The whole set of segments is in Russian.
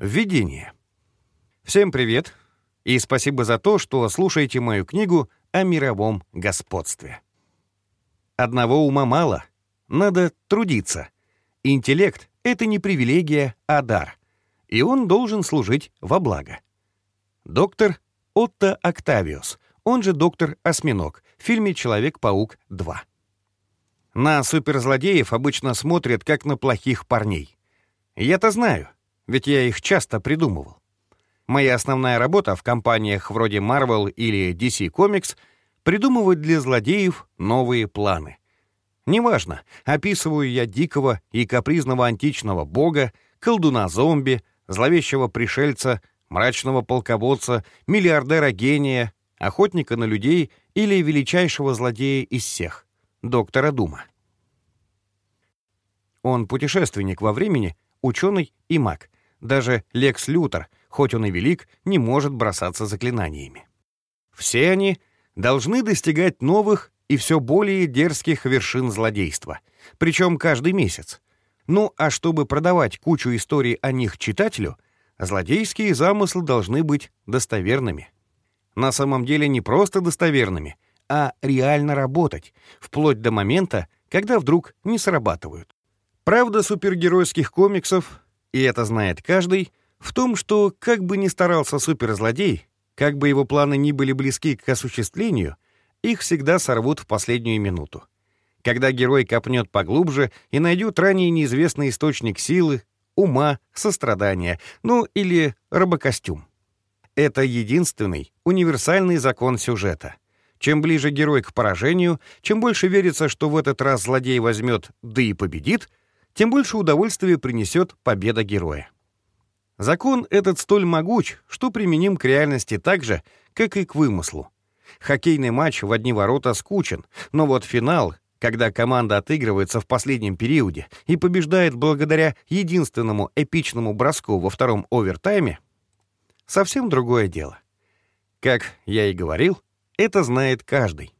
Введение. Всем привет и спасибо за то, что слушаете мою книгу о мировом господстве. Одного ума мало, надо трудиться. Интеллект — это не привилегия, а дар, и он должен служить во благо. Доктор Отто Октавиус, он же доктор Осьминог, в фильме «Человек-паук 2». На суперзлодеев обычно смотрят как на плохих парней. Я-то знаю — ведь я их часто придумывал. Моя основная работа в компаниях вроде Marvel или DC Comics — придумывать для злодеев новые планы. Неважно, описываю я дикого и капризного античного бога, колдуна-зомби, зловещего пришельца, мрачного полководца, миллиардера-гения, охотника на людей или величайшего злодея из всех — доктора Дума. Он путешественник во времени, ученый и маг — даже Лекс Лютер, хоть он и велик, не может бросаться заклинаниями. Все они должны достигать новых и все более дерзких вершин злодейства, причем каждый месяц. Ну а чтобы продавать кучу историй о них читателю, злодейские замыслы должны быть достоверными. На самом деле не просто достоверными, а реально работать, вплоть до момента, когда вдруг не срабатывают. Правда супергеройских комиксов и это знает каждый, в том, что как бы ни старался суперзлодей, как бы его планы ни были близки к осуществлению, их всегда сорвут в последнюю минуту. Когда герой копнет поглубже и найдет ранее неизвестный источник силы, ума, сострадания, ну или робокостюм. Это единственный, универсальный закон сюжета. Чем ближе герой к поражению, чем больше верится, что в этот раз злодей возьмет, да и победит — тем больше удовольствия принесет победа героя. Закон этот столь могуч, что применим к реальности так же, как и к вымыслу. Хоккейный матч в одни ворота скучен, но вот финал, когда команда отыгрывается в последнем периоде и побеждает благодаря единственному эпичному броску во втором овертайме, совсем другое дело. Как я и говорил, это знает каждый.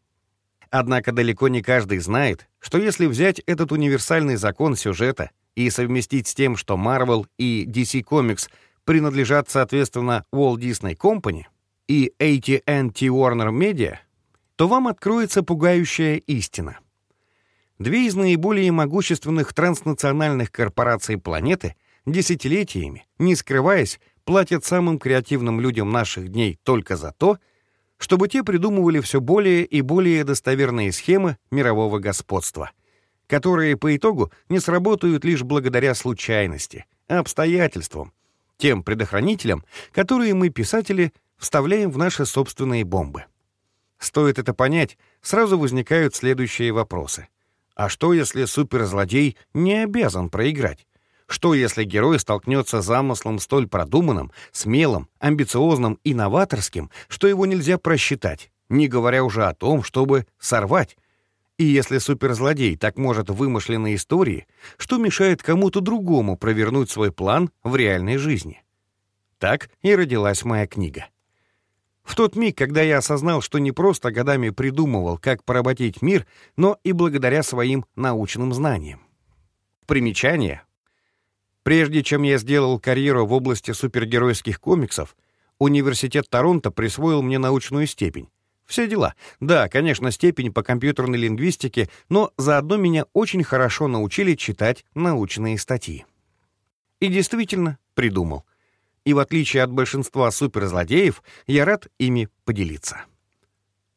Однако далеко не каждый знает, что если взять этот универсальный закон сюжета и совместить с тем, что Marvel и DC Comics принадлежат, соответственно, Walt Disney Company и AT&T Warner Media, то вам откроется пугающая истина. Две из наиболее могущественных транснациональных корпораций планеты десятилетиями, не скрываясь, платят самым креативным людям наших дней только за то, чтобы те придумывали все более и более достоверные схемы мирового господства, которые по итогу не сработают лишь благодаря случайности, обстоятельствам, тем предохранителям, которые мы, писатели, вставляем в наши собственные бомбы. Стоит это понять, сразу возникают следующие вопросы. А что, если суперзлодей не обязан проиграть? Что, если герой столкнется с замыслом столь продуманным, смелым, амбициозным и новаторским, что его нельзя просчитать, не говоря уже о том, чтобы сорвать? И если суперзлодей так может в вымышленной истории, что мешает кому-то другому провернуть свой план в реальной жизни? Так и родилась моя книга. В тот миг, когда я осознал, что не просто годами придумывал, как поработить мир, но и благодаря своим научным знаниям. Примечание Прежде чем я сделал карьеру в области супергеройских комиксов, Университет Торонто присвоил мне научную степень. Все дела. Да, конечно, степень по компьютерной лингвистике, но заодно меня очень хорошо научили читать научные статьи. И действительно придумал. И в отличие от большинства суперзлодеев, я рад ими поделиться.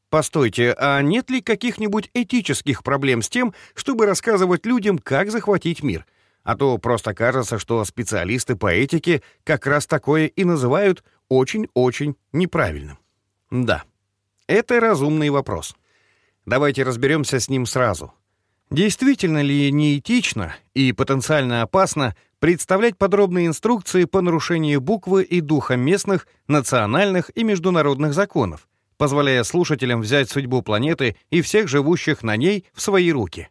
Постойте, а нет ли каких-нибудь этических проблем с тем, чтобы рассказывать людям, как захватить мир? А то просто кажется, что специалисты по этике как раз такое и называют очень-очень неправильным. Да, это разумный вопрос. Давайте разберемся с ним сразу. Действительно ли неэтично и потенциально опасно представлять подробные инструкции по нарушению буквы и духа местных, национальных и международных законов, позволяя слушателям взять судьбу планеты и всех живущих на ней в свои руки?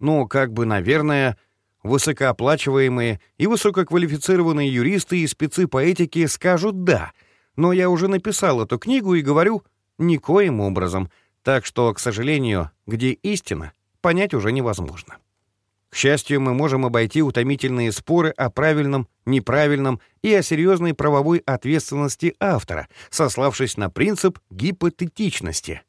Ну, как бы, наверное, Высокооплачиваемые и высококвалифицированные юристы и спецы по этике скажут «да», но я уже написал эту книгу и говорю «никоим образом», так что, к сожалению, где истина, понять уже невозможно. К счастью, мы можем обойти утомительные споры о правильном, неправильном и о серьезной правовой ответственности автора, сославшись на принцип гипотетичности.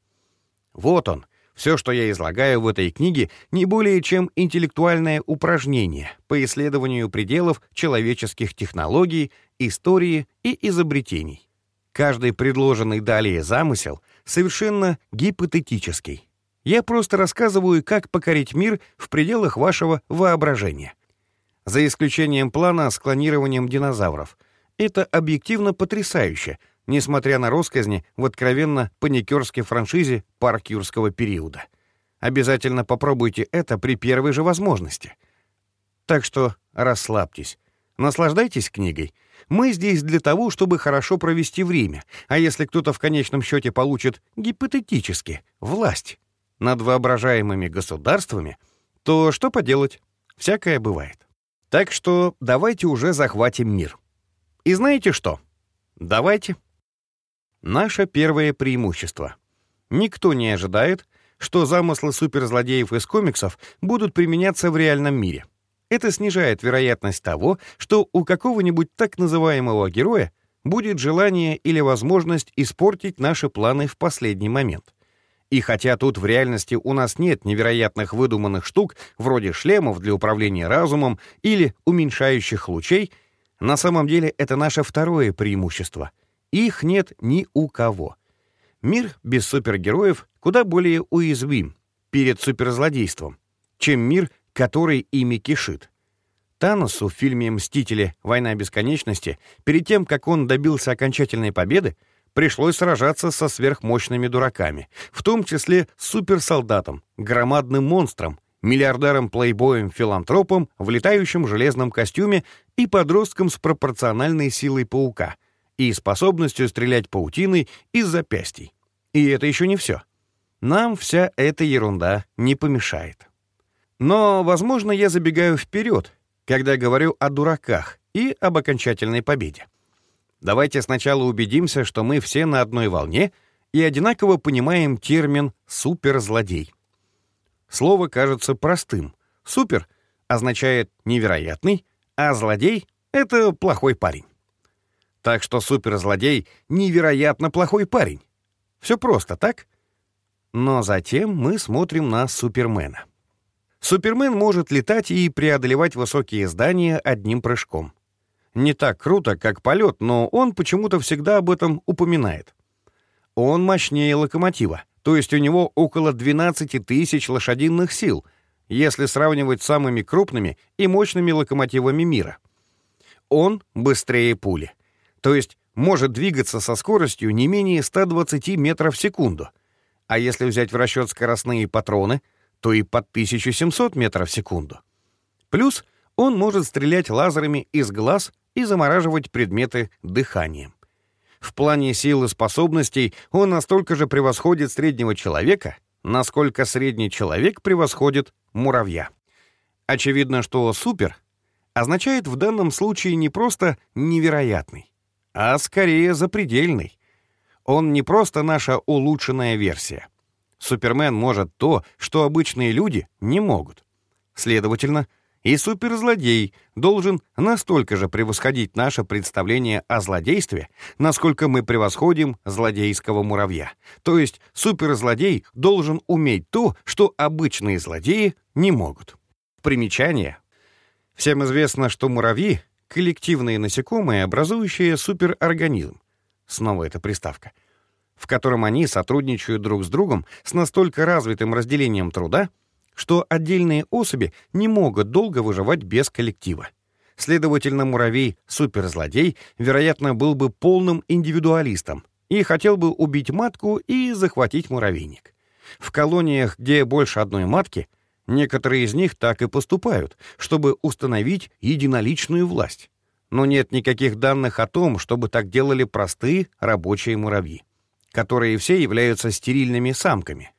Вот он, все, что я излагаю в этой книге, не более чем интеллектуальное упражнение по исследованию пределов человеческих технологий, истории и изобретений. Каждый предложенный далее замысел совершенно гипотетический. Я просто рассказываю, как покорить мир в пределах вашего воображения. За исключением плана с клонированием динозавров. Это объективно потрясающе — несмотря на росказни в откровенно паникерской франшизе парк юрского периода. Обязательно попробуйте это при первой же возможности. Так что расслабьтесь, наслаждайтесь книгой. Мы здесь для того, чтобы хорошо провести время, а если кто-то в конечном счете получит гипотетически власть над воображаемыми государствами, то что поделать? Всякое бывает. Так что давайте уже захватим мир. И знаете что? Давайте. Наше первое преимущество. Никто не ожидает, что замыслы суперзлодеев из комиксов будут применяться в реальном мире. Это снижает вероятность того, что у какого-нибудь так называемого героя будет желание или возможность испортить наши планы в последний момент. И хотя тут в реальности у нас нет невероятных выдуманных штук, вроде шлемов для управления разумом или уменьшающих лучей, на самом деле это наше второе преимущество — их нет ни у кого. Мир без супергероев куда более уязвим перед суперзлодейством, чем мир, который ими кишит. Таносу в фильме «Мстители. Война бесконечности» перед тем, как он добился окончательной победы, пришлось сражаться со сверхмощными дураками, в том числе с суперсолдатом, громадным монстром, миллиардером-плейбоем-филантропом в летающем железном костюме и подростком с пропорциональной силой паука, и способностью стрелять паутиной из запястий. И это еще не все. Нам вся эта ерунда не помешает. Но, возможно, я забегаю вперед, когда говорю о дураках и об окончательной победе. Давайте сначала убедимся, что мы все на одной волне и одинаково понимаем термин «суперзлодей». Слово кажется простым. «Супер» означает «невероятный», а «злодей» — это плохой парень. Так что суперзлодей — невероятно плохой парень. Все просто, так? Но затем мы смотрим на Супермена. Супермен может летать и преодолевать высокие здания одним прыжком. Не так круто, как полет, но он почему-то всегда об этом упоминает. Он мощнее локомотива, то есть у него около 12 тысяч лошадиных сил, если сравнивать с самыми крупными и мощными локомотивами мира. Он быстрее пули — то есть может двигаться со скоростью не менее 120 метров в секунду. А если взять в расчет скоростные патроны, то и под 1700 метров в секунду. Плюс он может стрелять лазерами из глаз и замораживать предметы дыханием. В плане сил и способностей он настолько же превосходит среднего человека, насколько средний человек превосходит муравья. Очевидно, что «супер» означает в данном случае не просто «невероятный», а скорее запредельный. Он не просто наша улучшенная версия. Супермен может то, что обычные люди не могут. Следовательно, и суперзлодей должен настолько же превосходить наше представление о злодействе, насколько мы превосходим злодейского муравья. То есть суперзлодей должен уметь то, что обычные злодеи не могут. Примечание. Всем известно, что муравьи коллективные насекомые, образующие суперорганизм. Снова эта приставка. В котором они сотрудничают друг с другом с настолько развитым разделением труда, что отдельные особи не могут долго выживать без коллектива. Следовательно, муравей-суперзлодей, вероятно, был бы полным индивидуалистом и хотел бы убить матку и захватить муравейник. В колониях, где больше одной матки — Некоторые из них так и поступают, чтобы установить единоличную власть. Но нет никаких данных о том, чтобы так делали простые рабочие муравьи, которые все являются стерильными самками.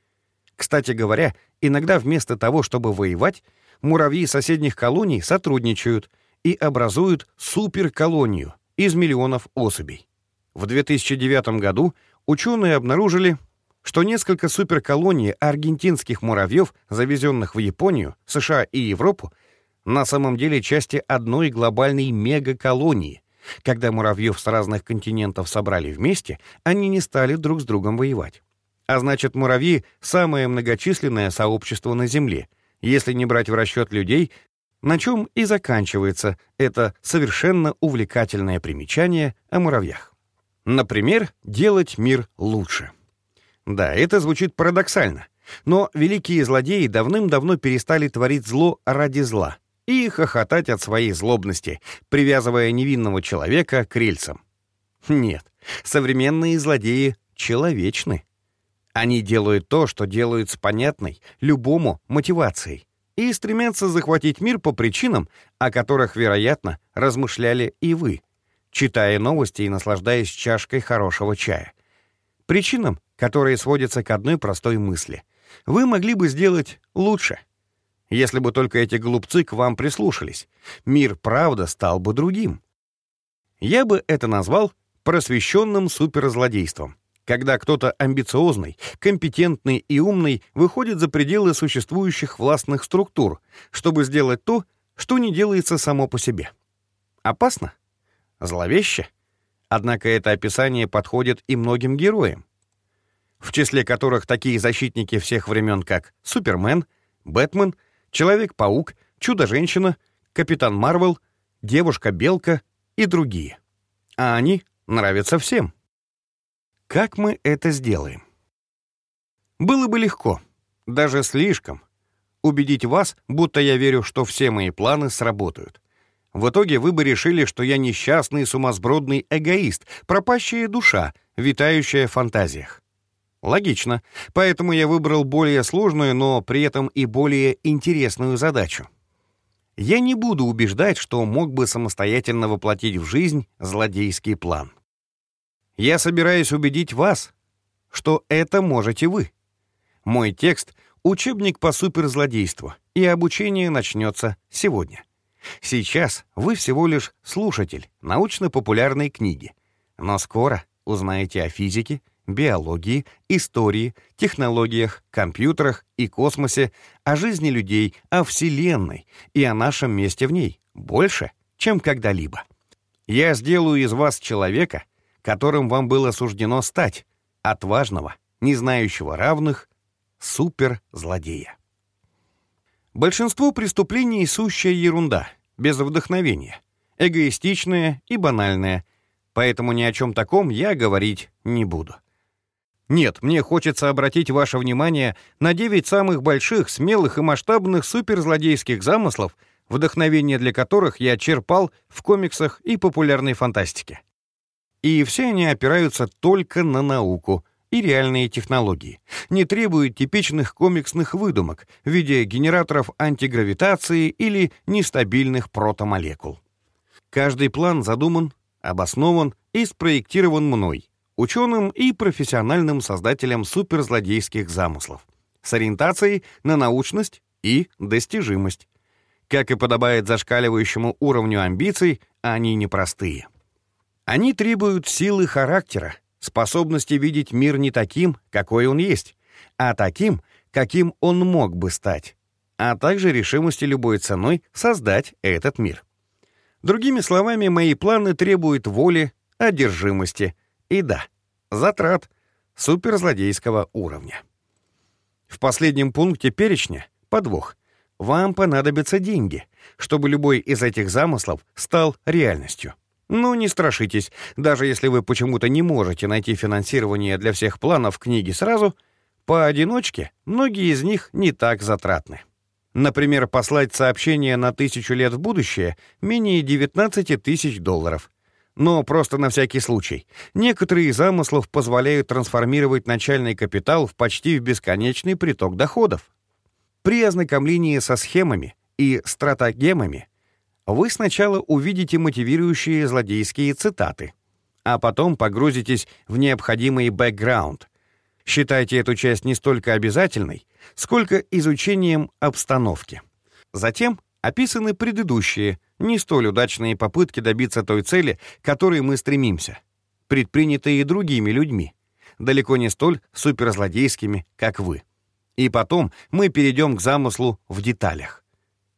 Кстати говоря, иногда вместо того, чтобы воевать, муравьи соседних колоний сотрудничают и образуют суперколонию из миллионов особей. В 2009 году ученые обнаружили что несколько суперколоний аргентинских муравьев, завезенных в Японию, США и Европу, на самом деле части одной глобальной мегаколонии. Когда муравьев с разных континентов собрали вместе, они не стали друг с другом воевать. А значит, муравьи — самое многочисленное сообщество на Земле, если не брать в расчет людей, на чем и заканчивается это совершенно увлекательное примечание о муравьях. Например, делать мир лучше. Да, это звучит парадоксально, но великие злодеи давным-давно перестали творить зло ради зла и хохотать от своей злобности, привязывая невинного человека к рельсам. Нет, современные злодеи человечны. Они делают то, что делают с понятной, любому мотивацией, и стремятся захватить мир по причинам, о которых, вероятно, размышляли и вы, читая новости и наслаждаясь чашкой хорошего чая. Причинам, которые сводятся к одной простой мысли. Вы могли бы сделать лучше. Если бы только эти глупцы к вам прислушались, мир, правда, стал бы другим. Я бы это назвал просвещенным суперзлодейством, когда кто-то амбициозный, компетентный и умный выходит за пределы существующих властных структур, чтобы сделать то, что не делается само по себе. Опасно? Зловеще? Однако это описание подходит и многим героям в числе которых такие защитники всех времен, как Супермен, Бэтмен, Человек-паук, Чудо-женщина, Капитан Марвел, Девушка-белка и другие. А они нравятся всем. Как мы это сделаем? Было бы легко, даже слишком, убедить вас, будто я верю, что все мои планы сработают. В итоге вы бы решили, что я несчастный, сумасбродный эгоист, пропащая душа, витающая в фантазиях. Логично. Поэтому я выбрал более сложную, но при этом и более интересную задачу. Я не буду убеждать, что мог бы самостоятельно воплотить в жизнь злодейский план. Я собираюсь убедить вас, что это можете вы. Мой текст — учебник по суперзлодейству, и обучение начнется сегодня. Сейчас вы всего лишь слушатель научно-популярной книги, но скоро узнаете о физике, биологии, истории, технологиях, компьютерах и космосе, о жизни людей, о Вселенной и о нашем месте в ней больше, чем когда-либо. Я сделаю из вас человека, которым вам было суждено стать, отважного, не знающего равных, суперзлодея. Большинство преступлений — сущая ерунда, без вдохновения, эгоистичная и банальная, поэтому ни о чем таком я говорить не буду. Нет, мне хочется обратить ваше внимание на 9 самых больших, смелых и масштабных суперзлодейских замыслов, вдохновение для которых я черпал в комиксах и популярной фантастике. И все они опираются только на науку и реальные технологии, не требуют типичных комиксных выдумок в виде генераторов антигравитации или нестабильных протомолекул. Каждый план задуман, обоснован и спроектирован мной — ученым и профессиональным создателем суперзлодейских замыслов, с ориентацией на научность и достижимость. Как и подобает зашкаливающему уровню амбиций, они непростые. Они требуют силы характера, способности видеть мир не таким, какой он есть, а таким, каким он мог бы стать, а также решимости любой ценой создать этот мир. Другими словами, мои планы требуют воли, одержимости — и да, затрат суперзлодейского уровня. В последнем пункте перечня подвох. Вам понадобятся деньги, чтобы любой из этих замыслов стал реальностью. Но не страшитесь, даже если вы почему-то не можете найти финансирование для всех планов книги сразу, поодиночке многие из них не так затратны. Например, послать сообщение на тысячу лет в будущее менее 19 тысяч долларов, но просто на всякий случай. Некоторые из замыслов позволяют трансформировать начальный капитал в почти в бесконечный приток доходов. При ознакомлении со схемами и стратагемами вы сначала увидите мотивирующие злодейские цитаты, а потом погрузитесь в необходимый бэкграунд. Считайте эту часть не столько обязательной, сколько изучением обстановки. Затем описаны предыдущие, не столь удачные попытки добиться той цели, к которой мы стремимся, предпринятые другими людьми, далеко не столь суперзлодейскими, как вы. И потом мы перейдем к замыслу в деталях.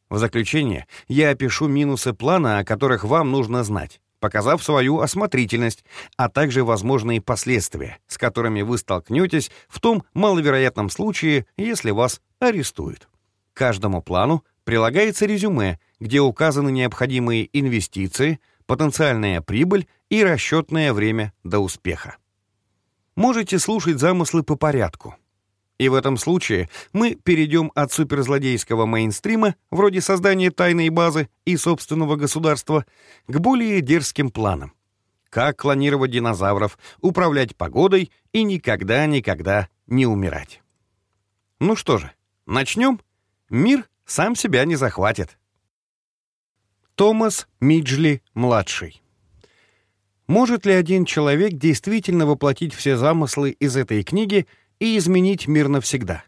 В заключение я опишу минусы плана, о которых вам нужно знать, показав свою осмотрительность, а также возможные последствия, с которыми вы столкнетесь в том маловероятном случае, если вас арестуют. К каждому плану прилагается резюме, где указаны необходимые инвестиции, потенциальная прибыль и расчетное время до успеха. Можете слушать замыслы по порядку. И в этом случае мы перейдем от суперзлодейского мейнстрима, вроде создания тайной базы и собственного государства, к более дерзким планам. Как клонировать динозавров, управлять погодой и никогда-никогда не умирать. Ну что же, начнем? Мир сам себя не захватит. Томас Миджли-младший Может ли один человек действительно воплотить все замыслы из этой книги — и изменить мир навсегда.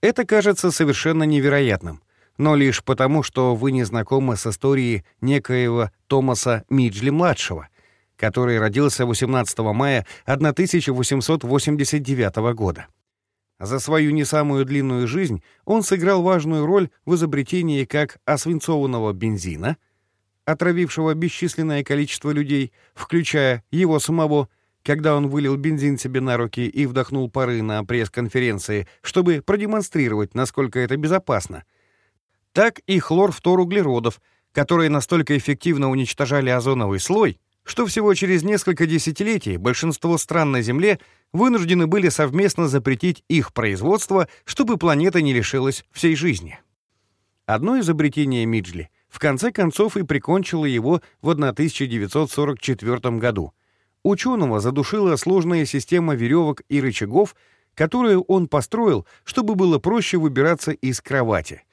Это кажется совершенно невероятным, но лишь потому, что вы не знакомы с историей некоего Томаса Миджли-младшего, который родился 18 мая 1889 года. За свою не самую длинную жизнь он сыграл важную роль в изобретении как освинцованного бензина, отравившего бесчисленное количество людей, включая его самого, когда он вылил бензин себе на руки и вдохнул пары на пресс-конференции, чтобы продемонстрировать, насколько это безопасно, так и хлорфторуглеродов, которые настолько эффективно уничтожали озоновый слой, что всего через несколько десятилетий большинство стран на Земле вынуждены были совместно запретить их производство, чтобы планета не лишилась всей жизни. Одно изобретение Миджли в конце концов и прикончило его в 1944 году — Ученого задушила сложная система веревок и рычагов, которую он построил, чтобы было проще выбираться из кровати.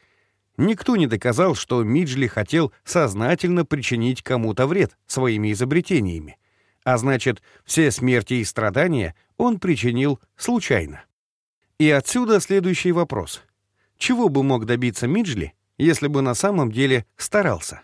Никто не доказал, что Миджли хотел сознательно причинить кому-то вред своими изобретениями. А значит, все смерти и страдания он причинил случайно. И отсюда следующий вопрос. Чего бы мог добиться Миджли, если бы на самом деле старался?